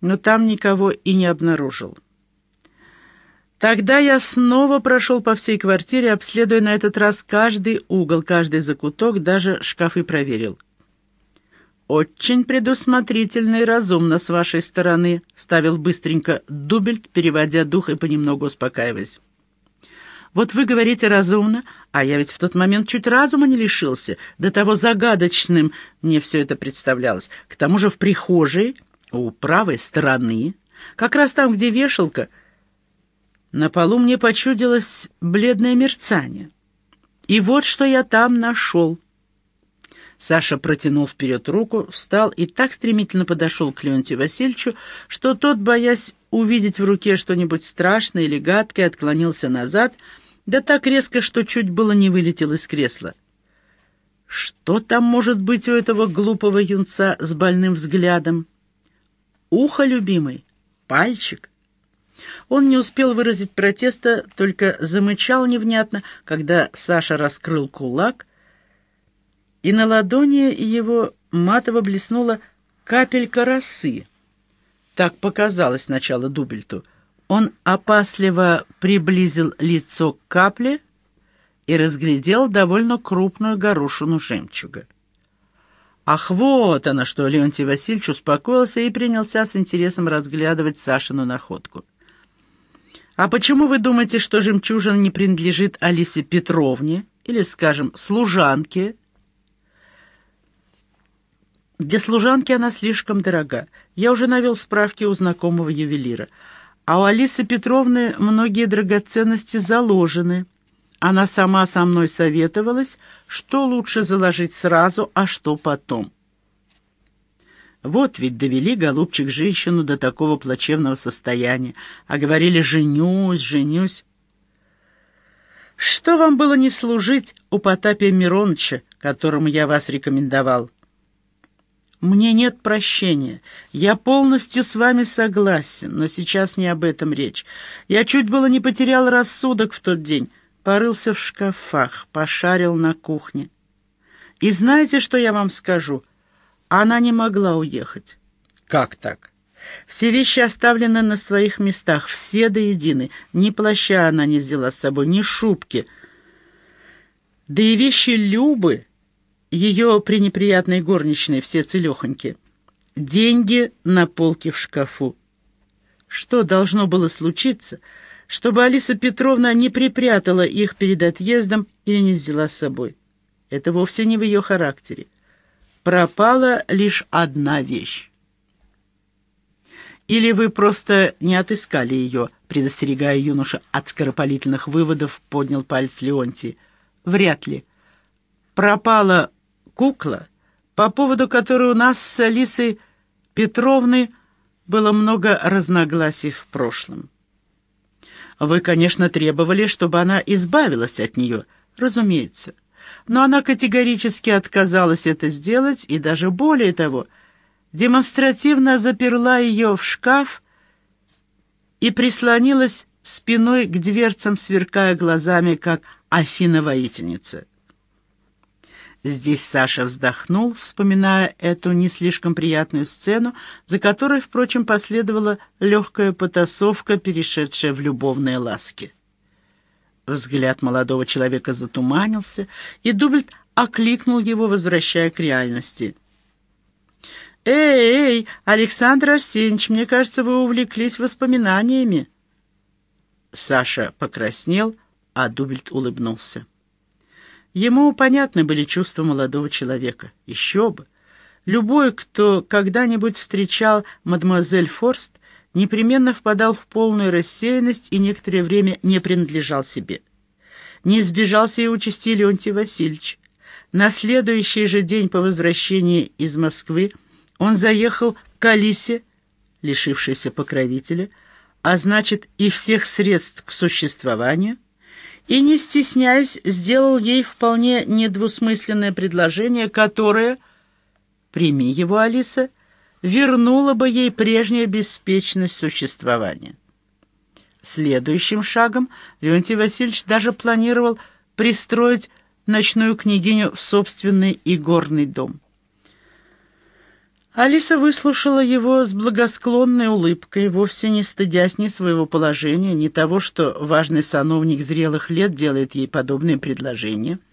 но там никого и не обнаружил. Тогда я снова прошел по всей квартире, обследуя на этот раз каждый угол, каждый закуток, даже шкафы проверил. «Очень предусмотрительно и разумно с вашей стороны», — ставил быстренько Дубельт, переводя дух и понемногу успокаиваясь. «Вот вы говорите разумно, а я ведь в тот момент чуть разума не лишился. До того загадочным мне все это представлялось. К тому же в прихожей, у правой стороны, как раз там, где вешалка, — на полу мне почудилось бледное мерцание. И вот что я там нашел. Саша протянул вперед руку, встал и так стремительно подошел к Леонтию Васильевичу, что тот, боясь увидеть в руке что-нибудь страшное или гадкое, отклонился назад, да так резко, что чуть было не вылетел из кресла. Что там может быть у этого глупого юнца с больным взглядом? Ухо, любимый? Пальчик? Он не успел выразить протеста, только замычал невнятно, когда Саша раскрыл кулак, и на ладони его матово блеснула капелька росы. Так показалось сначала Дубельту. Он опасливо приблизил лицо к капле и разглядел довольно крупную горошину жемчуга. Ах, вот она что! Леонтий Васильевич успокоился и принялся с интересом разглядывать Сашину находку. А почему вы думаете, что жемчужина не принадлежит Алисе Петровне или, скажем, служанке? Для служанки она слишком дорога. Я уже навел справки у знакомого ювелира. А у Алисы Петровны многие драгоценности заложены. Она сама со мной советовалась, что лучше заложить сразу, а что потом. Вот ведь довели, голубчик, женщину до такого плачевного состояния, а говорили «женюсь, женюсь». Что вам было не служить у Потапия Мироныча, которому я вас рекомендовал? Мне нет прощения. Я полностью с вами согласен, но сейчас не об этом речь. Я чуть было не потерял рассудок в тот день. Порылся в шкафах, пошарил на кухне. И знаете, что я вам скажу? Она не могла уехать. Как так? Все вещи оставлены на своих местах, все до едины. Ни плаща она не взяла с собой, ни шубки. Да и вещи Любы, ее пренеприятной горничной, все целехоньки. Деньги на полке в шкафу. Что должно было случиться, чтобы Алиса Петровна не припрятала их перед отъездом или не взяла с собой? Это вовсе не в ее характере пропала лишь одна вещь. Или вы просто не отыскали ее, предостерегая юноша от скоропалительных выводов, поднял палец Леонтий. Вряд ли. Пропала кукла, по поводу которой у нас с Алисой Петровной было много разногласий в прошлом. Вы, конечно, требовали, чтобы она избавилась от нее, разумеется но она категорически отказалась это сделать и даже более того, демонстративно заперла ее в шкаф и прислонилась спиной к дверцам, сверкая глазами, как Афина-воительница. Здесь Саша вздохнул, вспоминая эту не слишком приятную сцену, за которой, впрочем, последовала легкая потасовка, перешедшая в любовные ласки. Взгляд молодого человека затуманился, и Дубльт окликнул его, возвращая к реальности. «Эй, эй, Александр Арсеньевич, мне кажется, вы увлеклись воспоминаниями». Саша покраснел, а Дубльт улыбнулся. Ему понятны были чувства молодого человека. Еще бы! Любой, кто когда-нибудь встречал мадемуазель Форст, непременно впадал в полную рассеянность и некоторое время не принадлежал себе. Не избежался и участи Леонтий Васильевич. На следующий же день по возвращении из Москвы он заехал к Алисе, лишившейся покровителя, а значит и всех средств к существованию, и, не стесняясь, сделал ей вполне недвусмысленное предложение, которое, прими его, Алиса, — вернула бы ей прежняя беспечность существования. Следующим шагом Леонтий Васильевич даже планировал пристроить ночную княгиню в собственный игорный дом. Алиса выслушала его с благосклонной улыбкой, вовсе не стыдясь ни своего положения, ни того, что важный сановник зрелых лет делает ей подобные предложения.